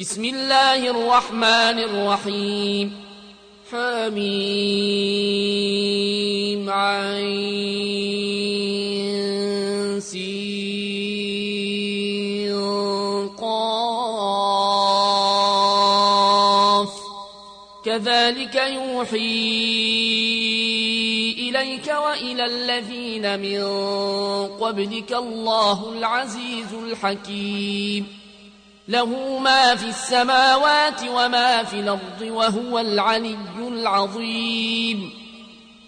بسم الله الرحمن الرحيم. حميم عين سين قاف. كذلك يوحي إليك وإلى الذين من قبلك الله العزيز الحكيم. له ما في السماوات وما في الأرض وهو العلي العظيم.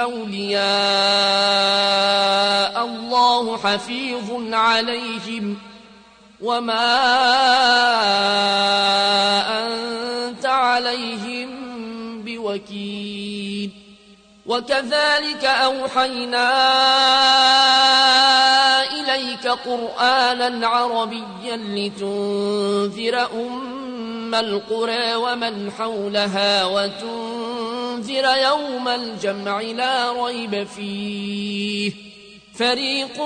أولياء الله حفيظ عليهم. وما أنت عليهم بوكيل. وكذلك أوحينا إليك قرآنا عربيا لتنذر أم القرى ومن حولها وتنذر يوم الجمع لا ريب فيه. فريق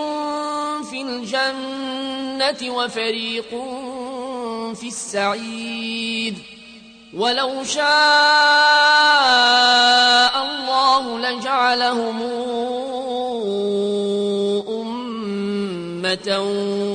في الجنة وفريق في السعيد ولو شاء الله لجعلهم أمة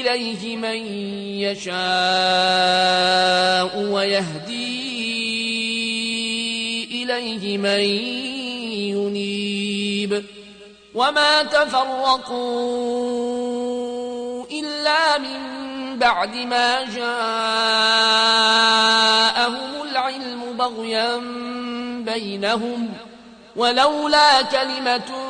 إليه من يشاء ويهدي إليه من ينيب وما تفرقوا إلا من بعد ما جاءهم العلم بغيا بينهم ولولا كلمة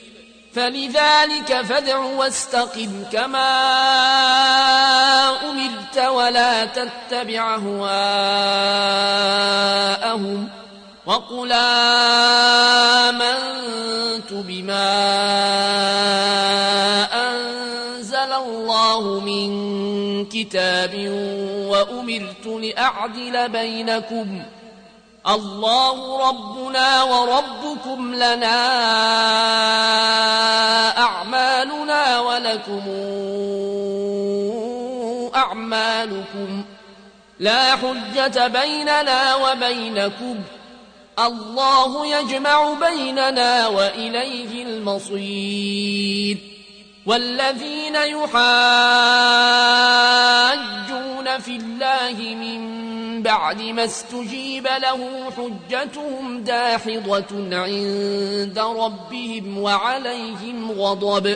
فلذلك فادع واستقم كما أمرت ولا تتبع هواءهم وقل آمنت بما أنزل الله من كتاب وأمرت لأعدل بينكم الله ربنا وربكم لنا ولكم أعمالكم لا حجة بيننا وبينكم الله يجمع بيننا وإليه المصير والذين يحاجون في الله من بعد ما استجيب له حجتهم داحضة عند ربهم وعليهم غضب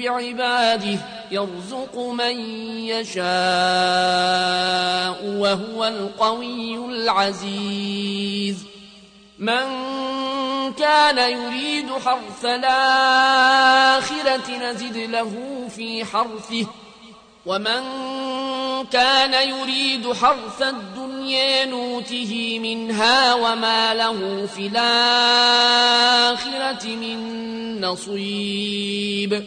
بعباده يرزق من يشاء وهو القوي العزيز. من كان يريد حرث الآخرة نزد له في حرثه ومن كان يريد حرث الدنيا نوته منها وما له في الآخرة من نصيب.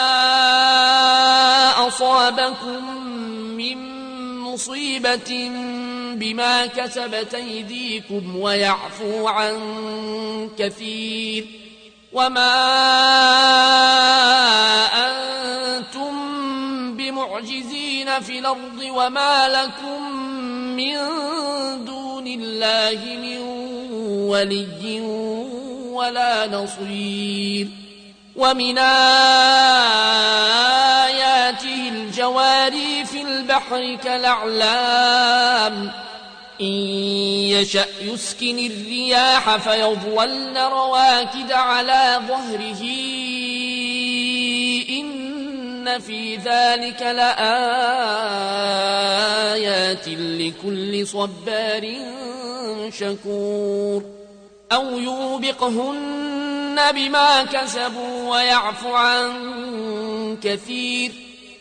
أصابكم من مصيبة بما كسبت أيديكم ويعفو عن كثير وما أنتم بمعجزين في الأرض وما لكم من دون الله من ولي ولا نصير ومن آياته الجواري في البحر كالأعلام. إن يشأ يسكن الرياح فيضلن رواكد على ظهره. إن في ذلك لآيات لكل صبار شكور. أو يوبقهن بما كسبوا ويعفو عن كثير.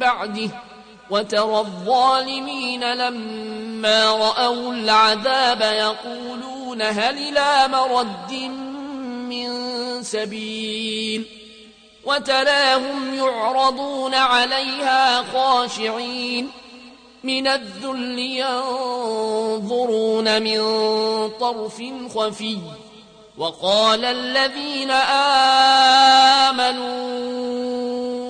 بعده. وترى الظالمين لما رأوا العذاب يقولون هل إلى مرد من سبيل. وتراهم يعرضون عليها خاشعين. من الذل ينظرون من طرف خفي. وقال الذين آمنوا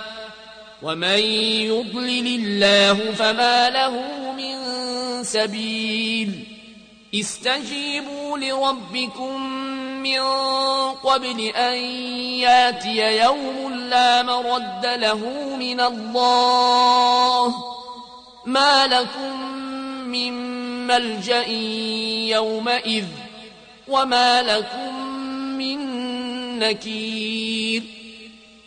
ومن يضلل الله فما له من سبيل استجيبوا لربكم من قبل أن ياتي يوم لا مرد له من الله ما لكم من ملجأ يومئذ وما لكم من نكير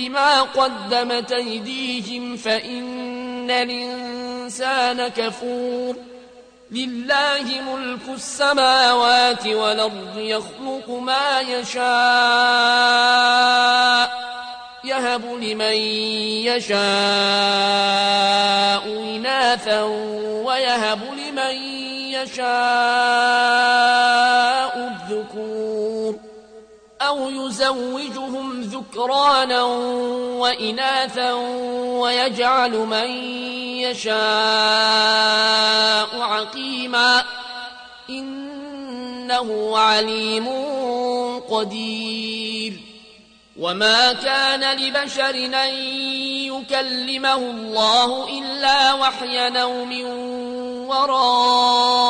بما قدمت أيديهم فإن الإنسان كفور. لله ملك السماوات والأرض يخلق ما يشاء يهب لمن يشاء إناثا ويهب لمن يشاء الذكور. أو يزوجهم ذكرانا وإناثا ويجعل من يشاء عقيما إنه عليم قدير وما كان لبشر أن يكلمه الله إلا وحيا أو من وراء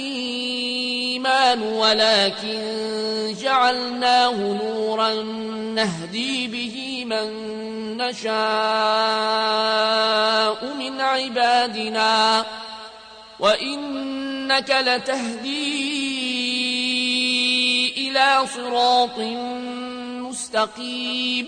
الإيمان ولكن جعلناه نورا نهدي به من نشاء من عبادنا. وإنك لتهدي إلى صراط مستقيم.